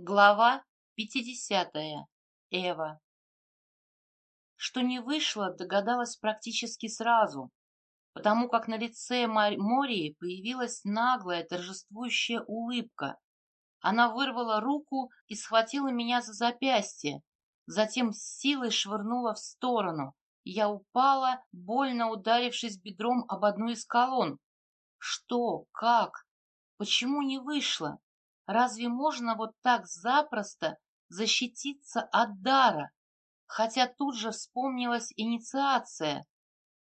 Глава 50. Эва. Что не вышло, догадалась практически сразу, потому как на лице Мории появилась наглая торжествующая улыбка. Она вырвала руку и схватила меня за запястье, затем с силой швырнула в сторону. Я упала, больно ударившись бедром об одну из колонн. Что? Как? Почему не вышло? Разве можно вот так запросто защититься от дара? Хотя тут же вспомнилась инициация.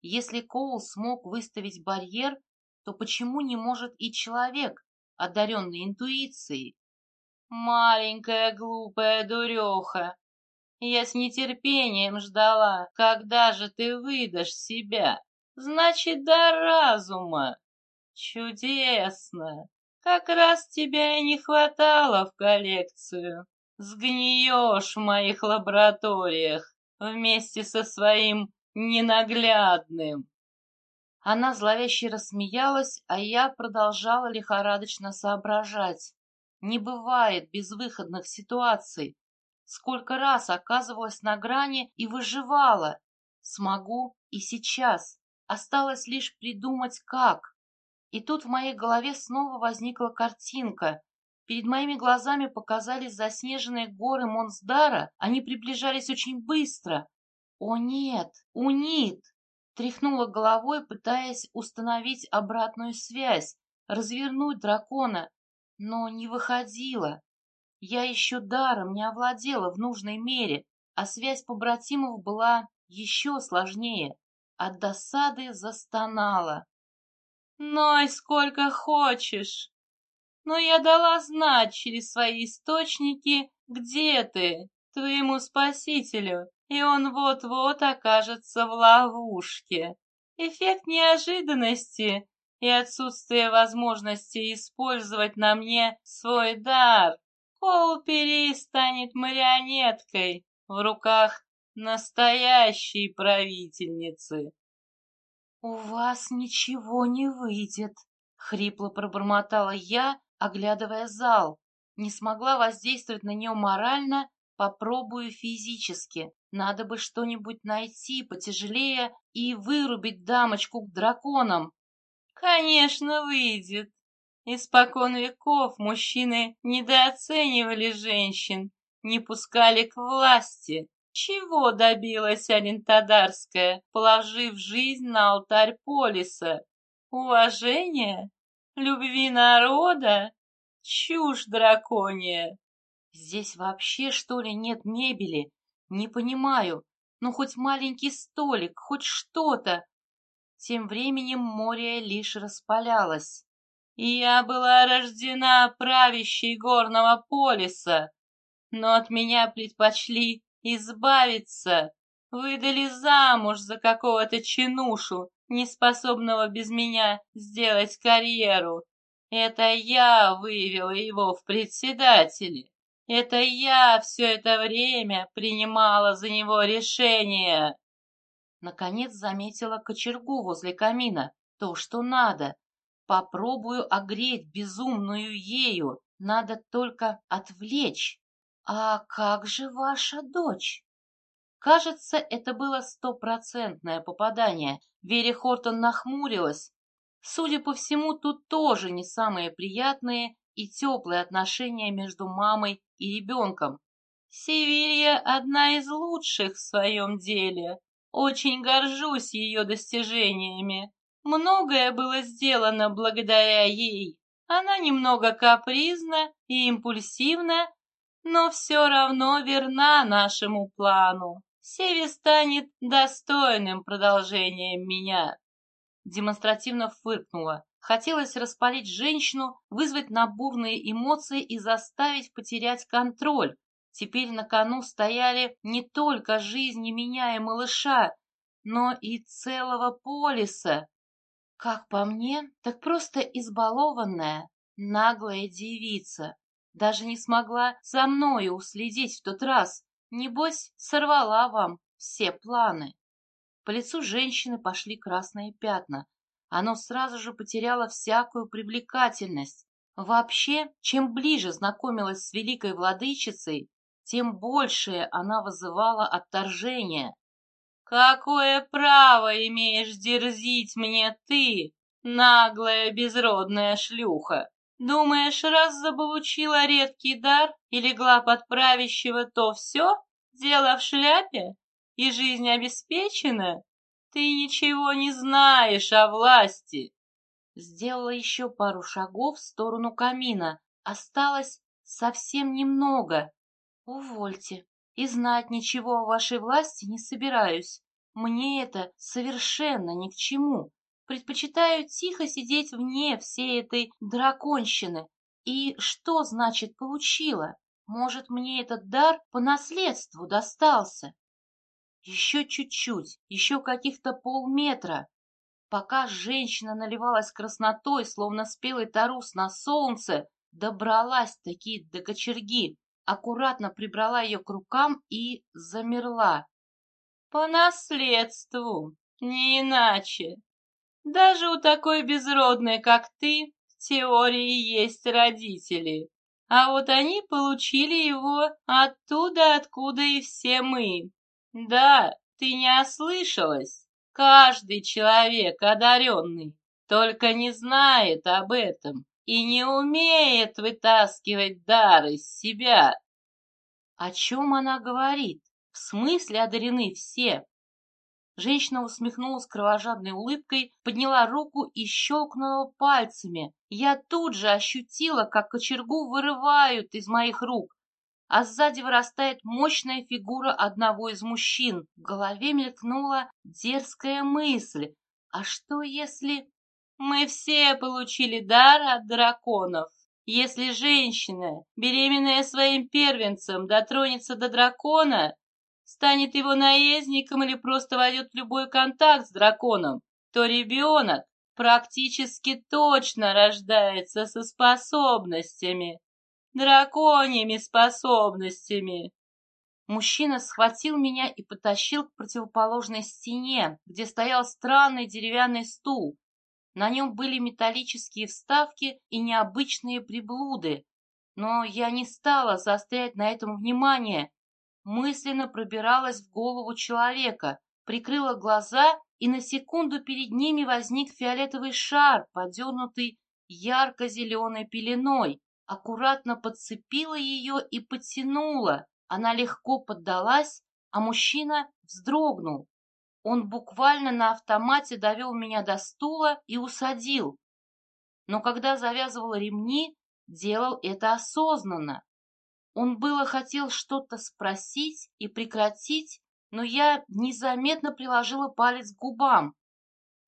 Если Коул смог выставить барьер, то почему не может и человек, одаренный интуицией? Маленькая глупая дуреха, я с нетерпением ждала, когда же ты выдашь себя. Значит, до разума. Чудесно. Как раз тебя и не хватало в коллекцию. Сгниешь в моих лабораториях вместе со своим ненаглядным. Она зловеще рассмеялась, а я продолжала лихорадочно соображать. Не бывает безвыходных ситуаций. Сколько раз оказывалась на грани и выживала. Смогу и сейчас. Осталось лишь придумать, как. И тут в моей голове снова возникла картинка. Перед моими глазами показались заснеженные горы Монсдара. Они приближались очень быстро. О нет, унит! Тряхнула головой, пытаясь установить обратную связь, развернуть дракона, но не выходила. Я еще даром не овладела в нужной мере, а связь побратимов была еще сложнее. От досады застонала. Ной сколько хочешь. Но я дала знать через свои источники, где ты, твоему спасителю, и он вот-вот окажется в ловушке. Эффект неожиданности и отсутствие возможности использовать на мне свой дар. Кол перестанет марионеткой в руках настоящей правительницы. «У вас ничего не выйдет», — хрипло пробормотала я, оглядывая зал. Не смогла воздействовать на нее морально, попробую физически. Надо бы что-нибудь найти потяжелее и вырубить дамочку к драконам. Конечно, выйдет. Испокон веков мужчины недооценивали женщин, не пускали к власти, чего добилась Алентадарская, положив жизнь на алтарь полиса? Уважение? Любви народа? Чушь дракония! Здесь вообще, что ли, нет мебели? Не понимаю. Ну, хоть маленький столик, хоть что-то. Тем временем море лишь распалялось. Я была рождена правящей горного полиса, но от меня предпочли избавиться. Выдали замуж за какого-то чинушу, неспособного без меня сделать карьеру. Это я вывела его в председатели. Это я все это время принимала за него решение. Наконец заметила кочергу возле камина. То, что надо. Попробую огреть безумную ею. Надо только отвлечь. «А как же ваша дочь?» Кажется, это было стопроцентное попадание. Вере Хортон нахмурилась. Судя по всему, тут тоже не самые приятные и теплые отношения между мамой и ребенком. Севилья одна из лучших в своем деле. Очень горжусь ее достижениями. Многое было сделано благодаря ей. Она немного капризна и импульсивна, но все равно верна нашему плану. Севи станет достойным продолжением меня. Демонстративно фыркнула. Хотелось распалить женщину, вызвать на бурные эмоции и заставить потерять контроль. Теперь на кону стояли не только жизни меня и малыша, но и целого полиса. Как по мне, так просто избалованная, наглая девица. Даже не смогла за мною уследить в тот раз. Небось, сорвала вам все планы. По лицу женщины пошли красные пятна. Оно сразу же потеряло всякую привлекательность. Вообще, чем ближе знакомилась с великой владычицей, тем большее она вызывала отторжение. «Какое право имеешь дерзить мне ты, наглая безродная шлюха? Думаешь, раз заполучила редкий дар и легла под правящего, то все? Дело в шляпе? И жизнь обеспечена? Ты ничего не знаешь о власти!» Сделала еще пару шагов в сторону камина. Осталось совсем немного. Увольте. И знать ничего о вашей власти не собираюсь. Мне это совершенно ни к чему. Предпочитаю тихо сидеть вне всей этой драконщины. И что значит получила? Может, мне этот дар по наследству достался? Еще чуть-чуть, еще каких-то полметра. Пока женщина наливалась краснотой, словно спелый тарус на солнце, добралась-таки до кочерги, аккуратно прибрала ее к рукам и замерла. По наследству, не иначе. Даже у такой безродной, как ты, в теории есть родители. А вот они получили его оттуда, откуда и все мы. Да, ты не ослышалась. Каждый человек одаренный, только не знает об этом и не умеет вытаскивать дар из себя. О чем она говорит? В смысле одарены все? Женщина усмехнулась кровожадной улыбкой, подняла руку и щелкнула пальцами. Я тут же ощутила, как кочергу вырывают из моих рук, а сзади вырастает мощная фигура одного из мужчин. В голове мелькнула дерзкая мысль. А что если... Мы все получили дар от драконов. Если женщина, беременная своим первенцем, дотронется до дракона, станет его наездником или просто войдет в любой контакт с драконом, то ребенок практически точно рождается со способностями, драконьими способностями. Мужчина схватил меня и потащил к противоположной стене, где стоял странный деревянный стул. На нем были металлические вставки и необычные приблуды. Но я не стала заострять на этом внимание мысленно пробиралась в голову человека, прикрыла глаза, и на секунду перед ними возник фиолетовый шар, подернутый ярко-зеленой пеленой. Аккуратно подцепила ее и потянула. Она легко поддалась, а мужчина вздрогнул. Он буквально на автомате довел меня до стула и усадил. Но когда завязывал ремни, делал это осознанно. Он было хотел что-то спросить и прекратить, но я незаметно приложила палец к губам.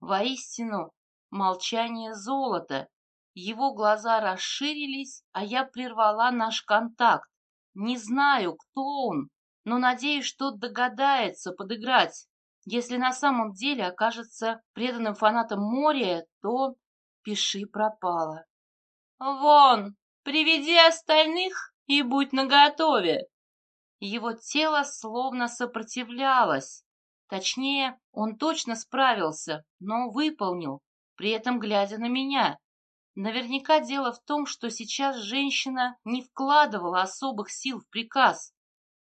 Воистину, молчание золота. Его глаза расширились, а я прервала наш контакт. Не знаю, кто он, но надеюсь, что догадается подыграть. Если на самом деле окажется преданным фанатом моря, то пиши пропало. «Вон, приведи остальных и будь наготове!» Его тело словно сопротивлялось. Точнее, он точно справился, но выполнил, при этом глядя на меня. Наверняка дело в том, что сейчас женщина не вкладывала особых сил в приказ.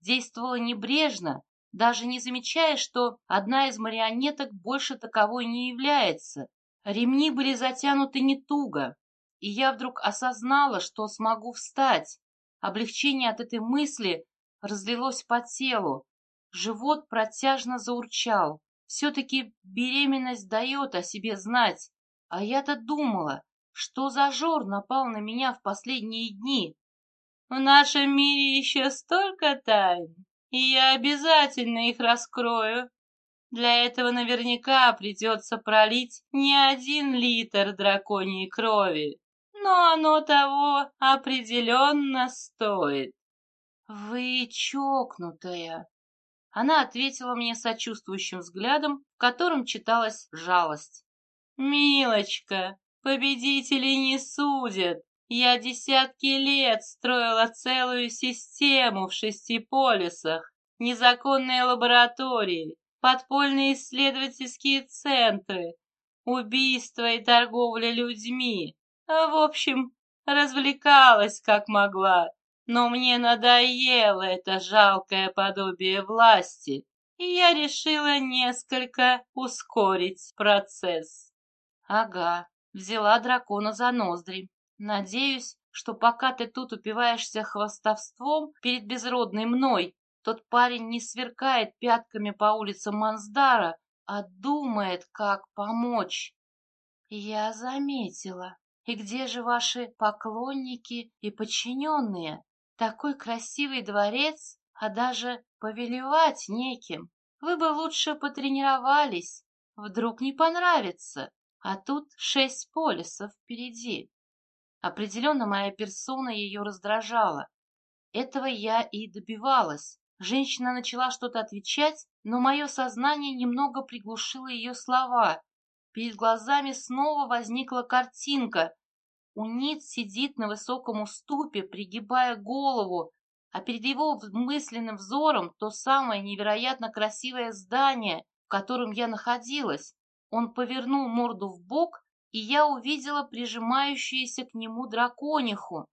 Действовала небрежно, даже не замечая, что одна из марионеток больше таковой не является. Ремни были затянуты не туго, и я вдруг осознала, что смогу встать. Облегчение от этой мысли разлилось по телу. Живот протяжно заурчал. Все-таки беременность дает о себе знать. А я-то думала, что за жор напал на меня в последние дни. В нашем мире еще столько тайн, и я обязательно их раскрою. Для этого наверняка придется пролить не один литр драконьей крови но оно того определенно стоит. Вы чокнутая. Она ответила мне сочувствующим взглядом, в котором читалась жалость. «Милочка, победителей не судят. Я десятки лет строила целую систему в шести полисах, незаконные лаборатории, подпольные исследовательские центры, убийства и торговля людьми. А, в общем, развлекалась как могла, но мне надоело это жалкое подобие власти, и я решила несколько ускорить процесс. Ага, взяла дракона за ноздри. Надеюсь, что пока ты тут упиваешься хвостовством перед безродной мной, тот парень не сверкает пятками по улицам Мансдара, а думает, как помочь. Я заметила. И где же ваши поклонники и подчиненные? Такой красивый дворец, а даже повелевать неким. Вы бы лучше потренировались. Вдруг не понравится. А тут шесть полисов впереди. Определенно моя персона ее раздражала. Этого я и добивалась. Женщина начала что-то отвечать, но мое сознание немного приглушило ее слова. Перед глазами снова возникла картинка. Унит сидит на высоком уступе, пригибая голову, а перед его мысленным взором то самое невероятно красивое здание, в котором я находилась. Он повернул морду в бок и я увидела прижимающуюся к нему дракониху.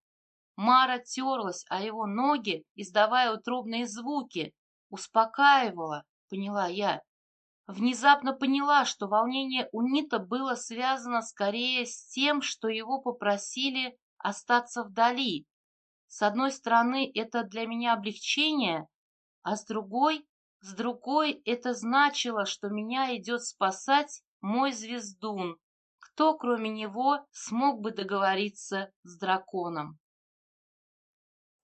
Мара терлась о его ноги, издавая утробные звуки. Успокаивала, поняла я. Внезапно поняла, что волнение Унита было связано скорее с тем, что его попросили остаться вдали. С одной стороны, это для меня облегчение, а с другой, с другой это значило, что меня идет спасать мой звездун, кто, кроме него, смог бы договориться с драконом?